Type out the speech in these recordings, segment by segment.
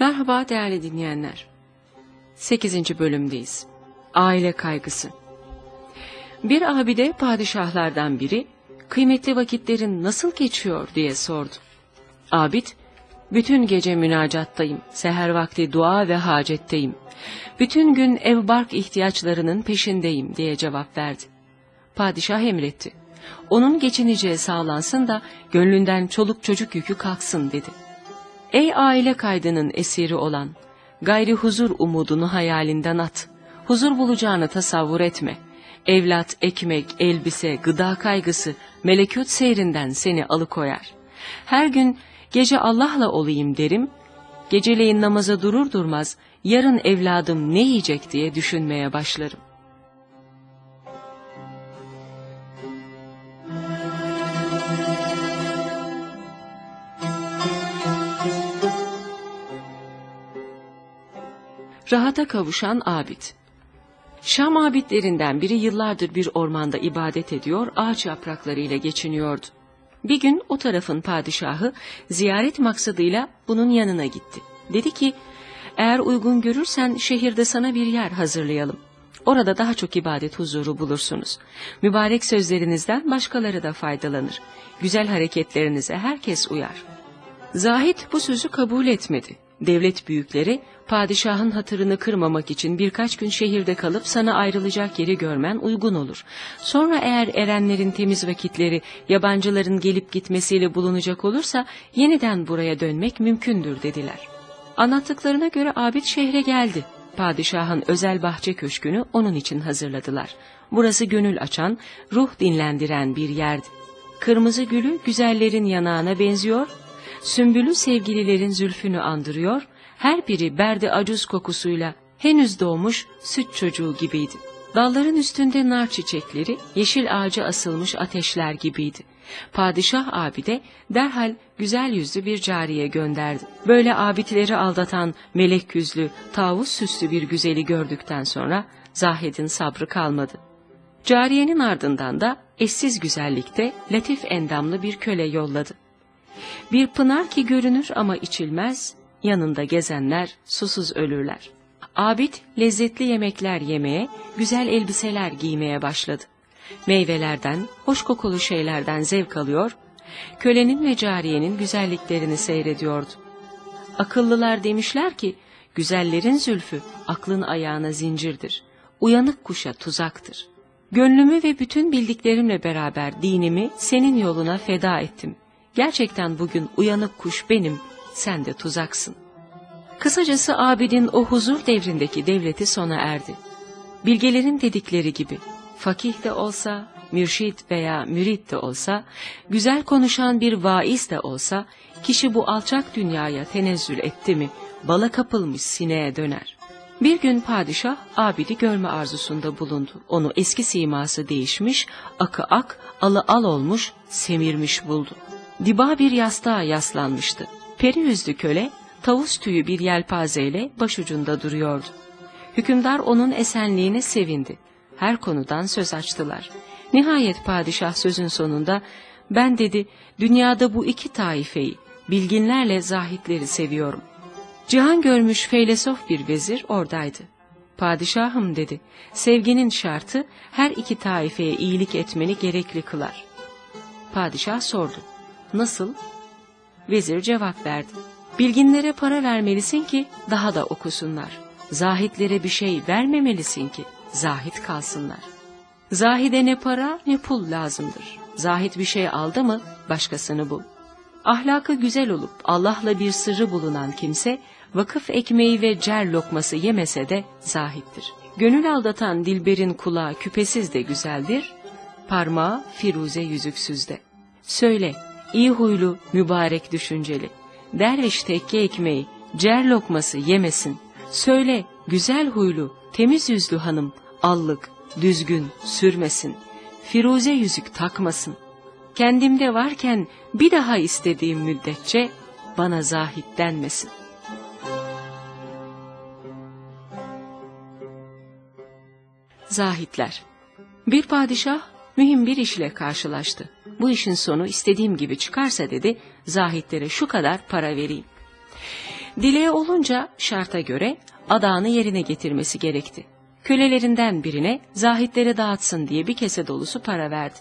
Merhaba değerli dinleyenler. 8. bölümdeyiz. Aile kaygısı. Bir abide padişahlardan biri kıymetli vakitlerin nasıl geçiyor diye sordu. Abid, bütün gece münacattayım, seher vakti dua ve hacetteyim. Bütün gün ev bark ihtiyaçlarının peşindeyim diye cevap verdi. Padişah emretti. Onun geçineceği sağlansın da gönlünden çoluk çocuk yükü kalksın dedi. Ey aile kaydının esiri olan, gayri huzur umudunu hayalinden at. Huzur bulacağını tasavvur etme. Evlat, ekmek, elbise, gıda kaygısı, melekut seyrinden seni alıkoyar. Her gün gece Allah'la olayım derim, geceleyin namaza durur durmaz yarın evladım ne yiyecek diye düşünmeye başlarım. Rahata kavuşan abid. Şam abidlerinden biri yıllardır bir ormanda ibadet ediyor, ağaç yapraklarıyla geçiniyordu. Bir gün o tarafın padişahı ziyaret maksadıyla bunun yanına gitti. Dedi ki, eğer uygun görürsen şehirde sana bir yer hazırlayalım. Orada daha çok ibadet huzuru bulursunuz. Mübarek sözlerinizden başkaları da faydalanır. Güzel hareketlerinize herkes uyar. Zahit bu sözü kabul etmedi. Devlet büyükleri padişahın hatırını kırmamak için birkaç gün şehirde kalıp sana ayrılacak yeri görmen uygun olur. Sonra eğer erenlerin temiz vakitleri yabancıların gelip gitmesiyle bulunacak olursa yeniden buraya dönmek mümkündür dediler. Anlattıklarına göre Abid şehre geldi. Padişahın özel bahçe köşkünü onun için hazırladılar. Burası gönül açan, ruh dinlendiren bir yerdi. Kırmızı gülü güzellerin yanağına benziyor, sümbülü sevgililerin zülfünü andırıyor, her biri berdi acuz kokusuyla henüz doğmuş süt çocuğu gibiydi. Dalların üstünde nar çiçekleri, yeşil ağaca asılmış ateşler gibiydi. Padişah abide derhal güzel yüzlü bir cariye gönderdi. Böyle abidleri aldatan melek yüzlü, tavus süslü bir güzeli gördükten sonra Zahid'in sabrı kalmadı. Cariyenin ardından da eşsiz güzellikte latif endamlı bir köle yolladı. Bir pınar ki görünür ama içilmez, yanında gezenler susuz ölürler. Abid lezzetli yemekler yemeye, güzel elbiseler giymeye başladı. Meyvelerden, hoş kokulu şeylerden zevk alıyor, kölenin ve cariyenin güzelliklerini seyrediyordu. Akıllılar demişler ki, güzellerin zülfü aklın ayağına zincirdir, uyanık kuşa tuzaktır. Gönlümü ve bütün bildiklerimle beraber dinimi senin yoluna feda ettim. Gerçekten bugün uyanık kuş benim, sen de tuzaksın. Kısacası Abid'in o huzur devrindeki devleti sona erdi. Bilgelerin dedikleri gibi, fakih de olsa, mürşit veya mürit de olsa, güzel konuşan bir vaiz de olsa, kişi bu alçak dünyaya tenezzül etti mi, bala kapılmış sineğe döner. Bir gün padişah Abid'i görme arzusunda bulundu. Onu eski siması değişmiş, akı ak, alı al olmuş, semirmiş buldu. Diba bir yastığa yaslanmıştı. Peri yüzlü köle, tavus tüyü bir yelpazeyle başucunda duruyordu. Hükümdar onun esenliğine sevindi. Her konudan söz açtılar. Nihayet padişah sözün sonunda, ben dedi, dünyada bu iki taifeyi, bilginlerle zahitleri seviyorum. Cihan görmüş feylesof bir vezir oradaydı. Padişahım dedi, sevginin şartı her iki taifeye iyilik etmeni gerekli kılar. Padişah sordu, nasıl? Vezir cevap verdi, bilginlere para vermelisin ki daha da okusunlar. Zahitlere bir şey vermemelisin ki zahit kalsınlar. Zahide ne para ne pul lazımdır. Zahit bir şey aldı mı başkasını bul. Ahlakı güzel olup Allah'la bir sırrı bulunan kimse vakıf ekmeği ve cer lokması yemese de zahittir. Gönül aldatan dilberin kulağı küpesiz de güzeldir, parmağı firuze yüzüksüzde. Söyle, iyi huylu, mübarek düşünceli, derviş tekke ekmeği, cer lokması yemesin. Söyle, güzel huylu, temiz yüzlü hanım, allık, düzgün, sürmesin. Firuze yüzük takmasın. Kendimde varken bir daha istediğim müddetçe bana zahit denmesin. Zahitler Bir padişah mühim bir işle karşılaştı. Bu işin sonu istediğim gibi çıkarsa dedi, zahitlere şu kadar para vereyim. Dileği olunca şarta göre adağını yerine getirmesi gerekti. Kölelerinden birine zahitlere dağıtsın diye bir kese dolusu para verdi.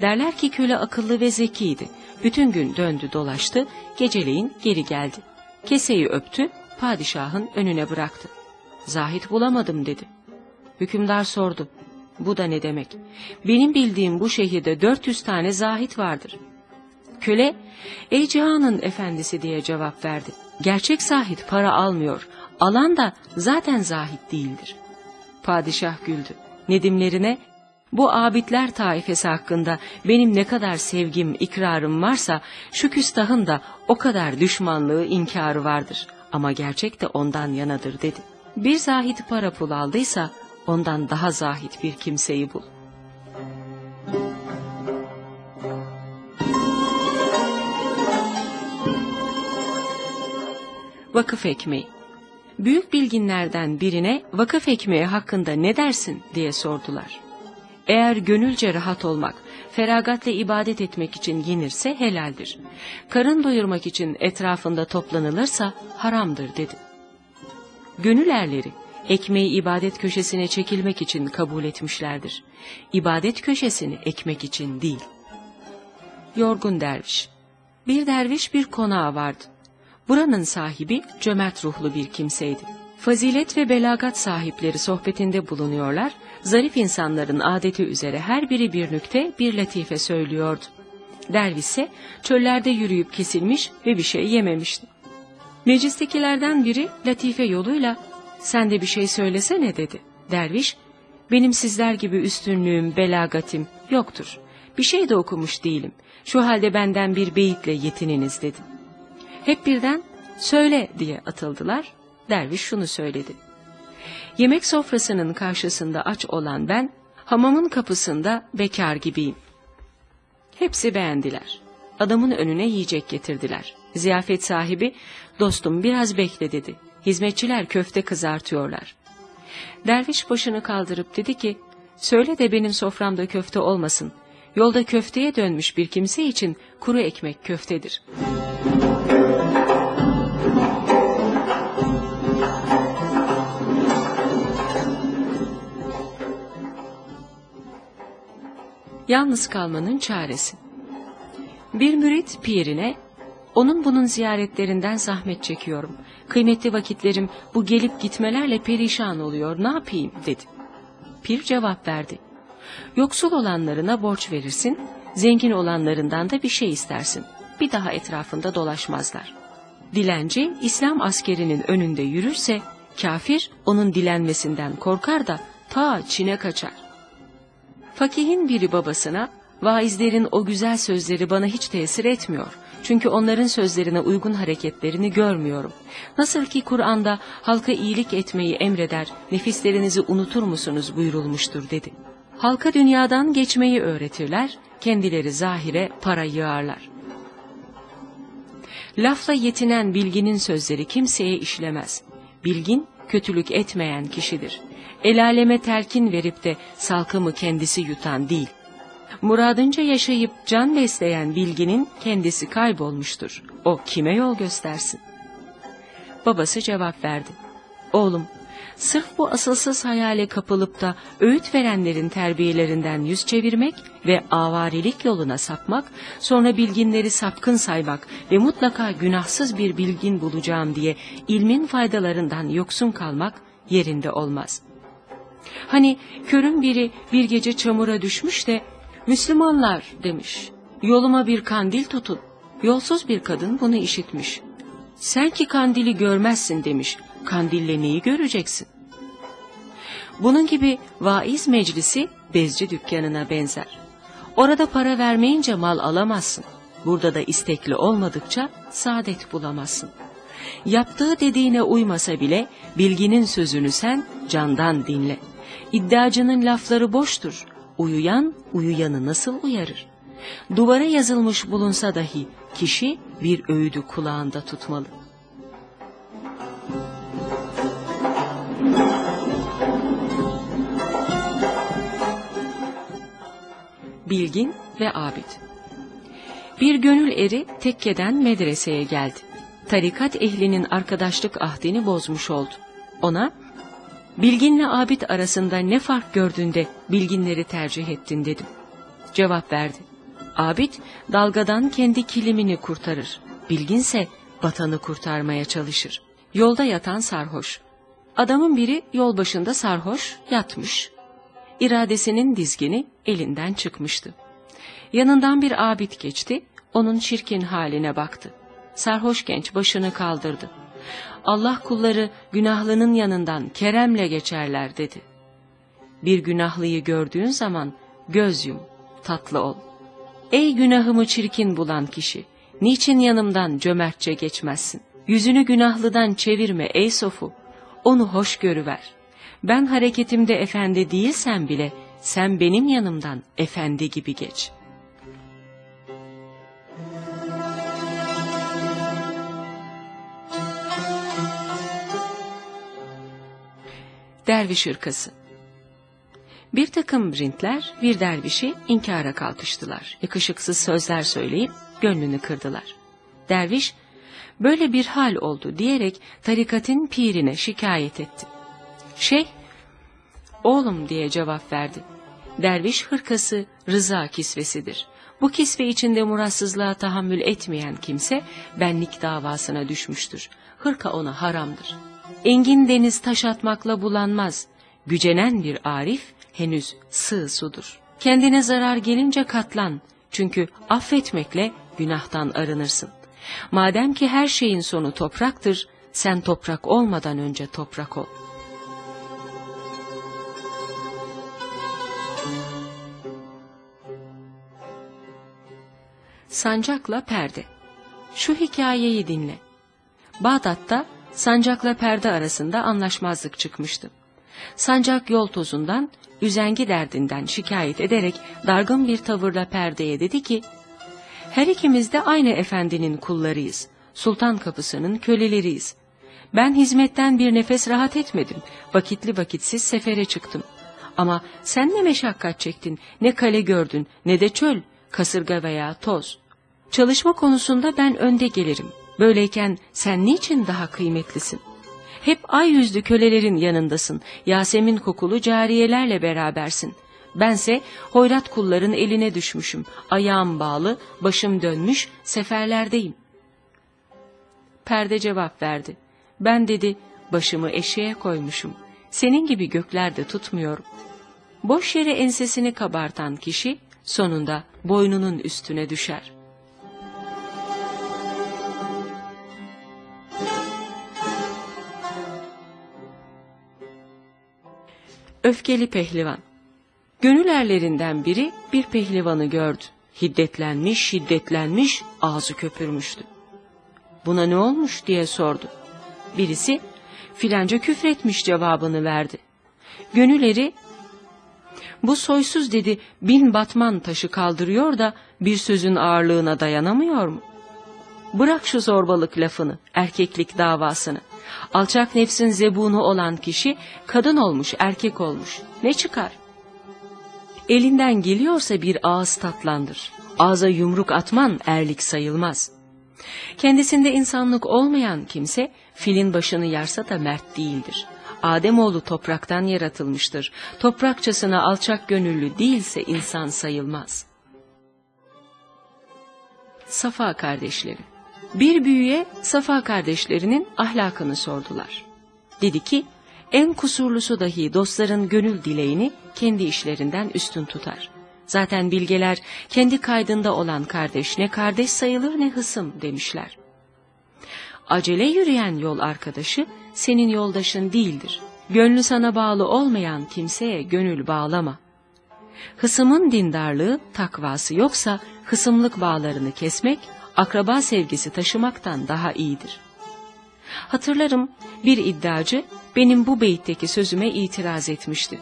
Derler ki köle akıllı ve zekiydi. Bütün gün döndü dolaştı, geceleyin geri geldi. Keseyi öptü, padişahın önüne bıraktı. Zahit bulamadım dedi. Hükümdar sordu. Bu da ne demek? Benim bildiğim bu şehirde 400 tane zahit vardır. Köle, ey cihanın efendisi diye cevap verdi. Gerçek zahit para almıyor, alan da zaten zahit değildir. Padişah güldü. Nedimlerine, bu abidler taifesi hakkında benim ne kadar sevgim, ikrarım varsa, şu küstahın da o kadar düşmanlığı, inkarı vardır. Ama gerçek de ondan yanadır dedi. Bir zahit para pul aldıysa, ondan daha zahit bir kimseyi bul. Vakıf ekmeği Büyük bilginlerden birine vakıf ekmeği hakkında ne dersin diye sordular. Eğer gönülce rahat olmak, feragatla ibadet etmek için yenirse helaldir. Karın doyurmak için etrafında toplanılırsa haramdır dedi. Gönül erleri ekmeği ibadet köşesine çekilmek için kabul etmişlerdir. İbadet köşesini ekmek için değil. Yorgun derviş Bir derviş bir konağı vardı. Buranın sahibi cömert ruhlu bir kimseydi. Fazilet ve belagat sahipleri sohbetinde bulunuyorlar, zarif insanların adeti üzere her biri bir nükte bir latife söylüyordu. Derviş ise çöllerde yürüyüp kesilmiş ve bir şey yememişti. Meclistekilerden biri latife yoluyla sen de bir şey söylesene dedi. Derviş, benim sizler gibi üstünlüğüm, belagatim yoktur. Bir şey de okumuş değilim. Şu halde benden bir beyitle yetininiz dedim. Hep birden söyle diye atıldılar. Derviş şunu söyledi. Yemek sofrasının karşısında aç olan ben, hamamın kapısında bekar gibiyim. Hepsi beğendiler. Adamın önüne yiyecek getirdiler. Ziyafet sahibi, dostum biraz bekle dedi. Hizmetçiler köfte kızartıyorlar. Derviş başını kaldırıp dedi ki, söyle de benim soframda köfte olmasın. Yolda köfteye dönmüş bir kimse için kuru ekmek köftedir.'' Yalnız kalmanın çaresi. Bir mürit pirine, onun bunun ziyaretlerinden zahmet çekiyorum. Kıymetli vakitlerim bu gelip gitmelerle perişan oluyor, ne yapayım dedi. Pir cevap verdi. Yoksul olanlarına borç verirsin, zengin olanlarından da bir şey istersin. Bir daha etrafında dolaşmazlar. Dilenci, İslam askerinin önünde yürürse, kafir onun dilenmesinden korkar da ta Çin'e kaçar. Fakihin biri babasına, vaizlerin o güzel sözleri bana hiç tesir etmiyor. Çünkü onların sözlerine uygun hareketlerini görmüyorum. Nasıl ki Kur'an'da halka iyilik etmeyi emreder, nefislerinizi unutur musunuz buyurulmuştur dedi. Halka dünyadan geçmeyi öğretirler, kendileri zahire para yığarlar. Lafla yetinen bilginin sözleri kimseye işlemez. Bilgin, kötülük etmeyen kişidir el aleme telkin verip de salkımı kendisi yutan değil. Muradınca yaşayıp can besleyen bilginin kendisi kaybolmuştur. O kime yol göstersin? Babası cevap verdi. Oğlum, sırf bu asılsız hayale kapılıp da öğüt verenlerin terbiyelerinden yüz çevirmek ve avarilik yoluna sapmak, sonra bilginleri sapkın saymak ve mutlaka günahsız bir bilgin bulacağım diye ilmin faydalarından yoksun kalmak yerinde olmaz. Hani körün biri bir gece çamura düşmüş de Müslümanlar demiş. Yoluma bir kandil tutun. Yolsuz bir kadın bunu işitmiş. Sen ki kandili görmezsin demiş. Kandille neyi göreceksin? Bunun gibi vaiz meclisi bezci dükkanına benzer. Orada para vermeyince mal alamazsın. Burada da istekli olmadıkça saadet bulamazsın. Yaptığı dediğine uymasa bile bilginin sözünü sen candan dinle.'' İddiacının lafları boştur. Uyuyan, uyuyanı nasıl uyarır? Duvara yazılmış bulunsa dahi kişi bir öğüdü kulağında tutmalı. Bilgin ve abid Bir gönül eri tekkeden medreseye geldi. tarikat ehlinin arkadaşlık ahdini bozmuş oldu. Ona, bilginle abid arasında ne fark gördüğünde bilginleri tercih ettin dedim. Cevap verdi. Abid dalgadan kendi kilimini kurtarır. Bilginse vatanı kurtarmaya çalışır. Yolda yatan sarhoş. Adamın biri yol başında sarhoş yatmış. İradesinin dizgini elinden çıkmıştı. Yanından bir abid geçti, onun çirkin haline baktı. Sarhoş genç başını kaldırdı. Allah kulları günahlının yanından keremle geçerler dedi. Bir günahlıyı gördüğün zaman göz yum, tatlı ol. Ey günahımı çirkin bulan kişi, niçin yanımdan cömertçe geçmezsin? Yüzünü günahlıdan çevirme ey sofu, onu hoş görüver. Ben hareketimde efendi değilsem bile, sen benim yanımdan efendi gibi geç.'' Derviş ırkası Bir takım rintler bir dervişi inkara kalkıştılar. Yakışıksız sözler söyleyip gönlünü kırdılar. Derviş, böyle bir hal oldu diyerek tarikatın pirine şikayet etti. Şeyh, oğlum diye cevap verdi. Derviş hırkası rıza kisvesidir. Bu kisve içinde muratsızlığa tahammül etmeyen kimse benlik davasına düşmüştür. Hırka ona haramdır. Engin deniz taş atmakla bulanmaz. Gücenen bir arif henüz sığ sudur. Kendine zarar gelince katlan. Çünkü affetmekle günahtan arınırsın. Madem ki her şeyin sonu topraktır, sen toprak olmadan önce toprak ol. Sancakla perde. Şu hikayeyi dinle. Bağdat'ta sancakla perde arasında anlaşmazlık çıkmıştı. Sancak yol tozundan, üzengi derdinden şikayet ederek dargın bir tavırla perdeye dedi ki, her ikimiz de aynı efendinin kullarıyız, sultan kapısının köleleriyiz. Ben hizmetten bir nefes rahat etmedim, vakitli vakitsiz sefere çıktım. Ama sen ne meşakkat çektin, ne kale gördün, ne de çöl, kasırga veya toz. Çalışma konusunda ben önde gelirim. Böyleyken sen niçin daha kıymetlisin? Hep ay yüzlü kölelerin yanındasın, Yasemin kokulu cariyelerle berabersin. Bense hoyrat kulların eline düşmüşüm, ayağım bağlı, başım dönmüş, seferlerdeyim. Perde cevap verdi. Ben dedi, başımı eşeğe koymuşum. Senin gibi göklerde tutmuyorum. Boş yere ensesini kabartan kişi, sonunda boynunun üstüne düşer. Öfkeli pehlivan. Gönül erlerinden biri bir pehlivanı gördü. Hiddetlenmiş, şiddetlenmiş, ağzı köpürmüştü. Buna ne olmuş diye sordu. Birisi filanca küfretmiş cevabını verdi. Gönülleri bu soysuz dedi bin batman taşı kaldırıyor da bir sözün ağırlığına dayanamıyor mu? Bırak şu zorbalık lafını, erkeklik davasını. Alçak nefsin zebunu olan kişi kadın olmuş, erkek olmuş. Ne çıkar? Elinden geliyorsa bir ağız tatlandır. Ağza yumruk atman erlik sayılmaz. Kendisinde insanlık olmayan kimse filin başını yarsa da mert değildir. Ademoğlu topraktan yaratılmıştır. Toprakçasına alçak gönüllü değilse insan sayılmaz. Safa kardeşleri bir büyüye Safa kardeşlerinin ahlakını sordular. Dedi ki, en kusurlusu dahi dostların gönül dileğini kendi işlerinden üstün tutar. Zaten bilgeler kendi kaydında olan kardeş ne kardeş sayılır ne hısım demişler. Acele yürüyen yol arkadaşı senin yoldaşın değildir. Gönlü sana bağlı olmayan kimseye gönül bağlama. Hısımın dindarlığı, takvası yoksa hısımlık bağlarını kesmek akraba sevgisi taşımaktan daha iyidir. Hatırlarım bir iddiacı benim bu beytteki sözüme itiraz etmişti.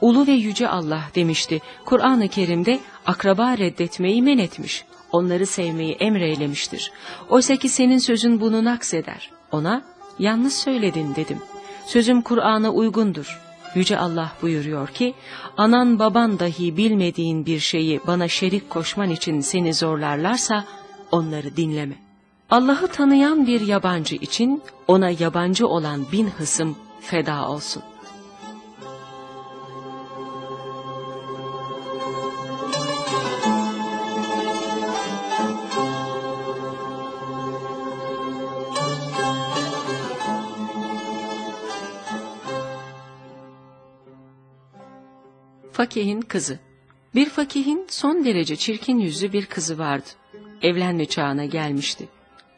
Ulu ve yüce Allah demişti, Kur'an-ı Kerim'de akraba reddetmeyi men etmiş, onları sevmeyi emreylemiştir. Oysa ki senin sözün bunu nakseder. Ona, yanlış söyledin dedim. Sözüm Kur'an'a uygundur. Yüce Allah buyuruyor ki, anan baban dahi bilmediğin bir şeyi bana şerik koşman için seni zorlarlarsa, onları dinleme. Allah'ı tanıyan bir yabancı için ona yabancı olan bin hısım feda olsun. Fakihin kızı Bir fakihin son derece çirkin yüzlü bir kızı vardı. Evlenme çağına gelmişti.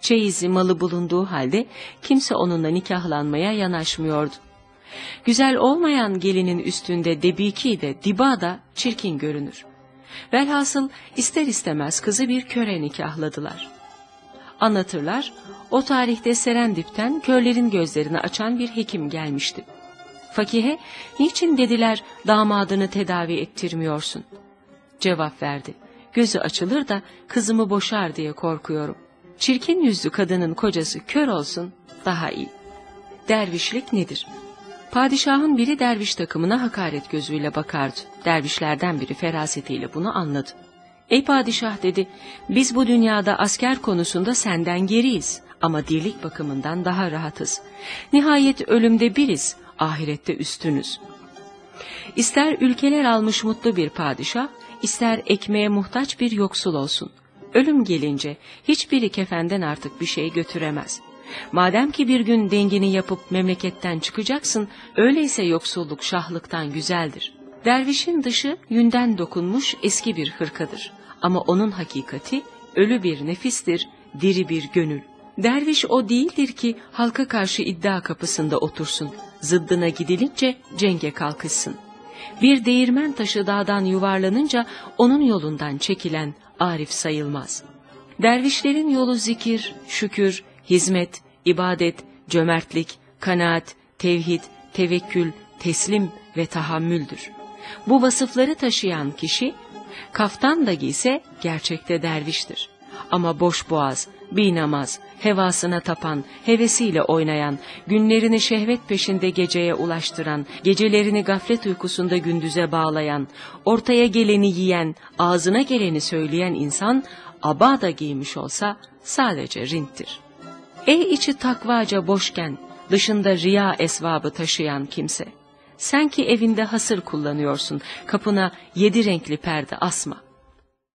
Çeyizi malı bulunduğu halde kimse onunla nikahlanmaya yanaşmıyordu. Güzel olmayan gelinin üstünde debiki de diba da çirkin görünür. Velhasıl ister istemez kızı bir köre nikahladılar. Anlatırlar, o tarihte Serendip'ten körlerin gözlerini açan bir hekim gelmişti. Fakihe, niçin dediler damadını tedavi ettirmiyorsun? Cevap verdi, gözü açılır da kızımı boşar diye korkuyorum. Çirkin yüzlü kadının kocası kör olsun daha iyi. Dervişlik nedir? Padişahın biri derviş takımına hakaret gözüyle bakardı. Dervişlerden biri ferasetiyle bunu anladı. Ey padişah dedi, biz bu dünyada asker konusunda senden geriyiz ama dirlik bakımından daha rahatız. Nihayet ölümde biriz, ahirette üstünüz. İster ülkeler almış mutlu bir padişah, ister ekmeğe muhtaç bir yoksul olsun. Ölüm gelince hiçbiri kefenden artık bir şey götüremez. Madem ki bir gün dengini yapıp memleketten çıkacaksın, öyleyse yoksulluk şahlıktan güzeldir. Dervişin dışı yünden dokunmuş eski bir hırkadır. Ama onun hakikati ölü bir nefistir, diri bir gönül. Derviş o değildir ki halka karşı iddia kapısında otursun. Zıddına gidilince cenge kalkışsın. Bir değirmen taşı dağdan yuvarlanınca onun yolundan çekilen arif sayılmaz. Dervişlerin yolu zikir, şükür, hizmet, ibadet, cömertlik, kanaat, tevhid, tevekkül, teslim ve tahammüldür. Bu vasıfları taşıyan kişi, kaftan da giyse gerçekte derviştir. Ama boş boğaz, binamaz, hevasına tapan, hevesiyle oynayan, günlerini şehvet peşinde geceye ulaştıran, gecelerini gaflet uykusunda gündüze bağlayan, ortaya geleni yiyen, ağzına geleni söyleyen insan, aba da giymiş olsa sadece rinttir. Ey içi takvaca boşken, dışında riya esvabı taşıyan kimse, sen ki evinde hasır kullanıyorsun, kapına yedi renkli perde asma.